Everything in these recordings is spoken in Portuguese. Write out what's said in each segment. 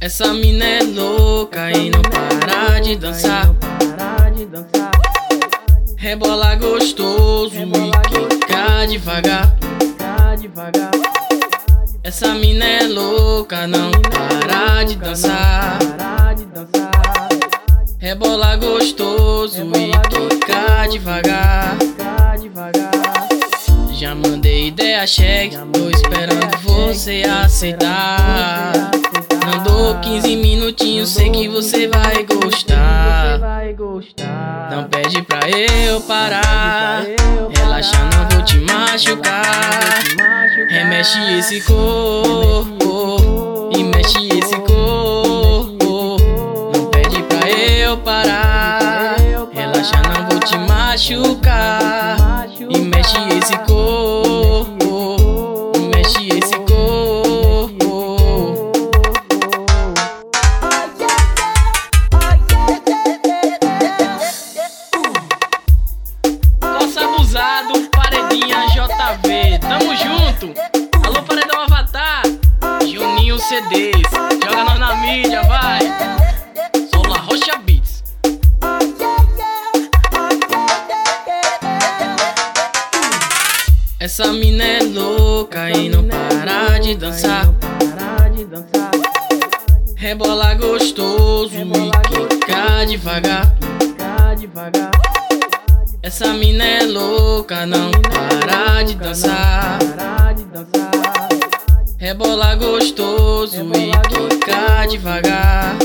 Essa mina é louca e não para de dançar. Rebola gostoso e quica devagar. Essa mina é louca, não para de dançar. Rebola gostoso e quica devagar. Já mandei ideia cheque, tô esperando você aceitar. Mandou 15 minutinhos, sei que você vai gostar. Não pede pra eu parar. Relaxa, não vou te machucar. Remexe esse corpo e mexe esse corpo. Não pede pra eu parar. Relaxa, não vou te machucar. E mexe esse corpo, JV, tamo junto. Alô, paredão Avatar, Juninho CDs, joga nós na mídia, vai. Sola Rocha Beats. Essa mina é louca e não para de dançar. Rebola gostoso e quica devagar. Essa mina é louca, não para de dançar. Rebola gostoso e quica devagar.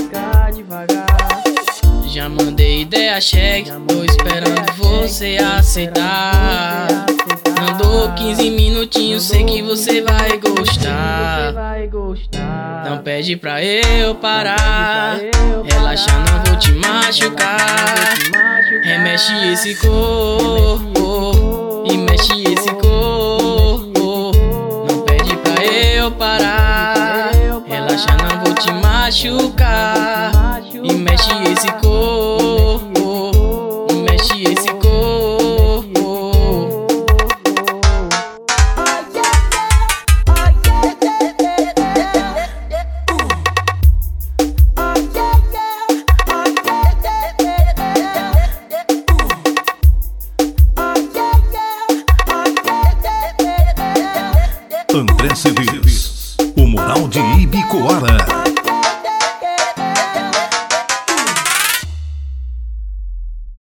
Já mandei ideia cheque, tô esperando você aceitar. Mandou 15 minutinhos, sei que você vai gostar. Não pede pra eu parar. Relaxa, não vou te machucar. Remexe esse corpo e mexe esse corpo. Não pede pra eu parar. Relaxa, não vou te machucar. E mexe esse corpo, André Cedeiros, o mural de Ibicoara.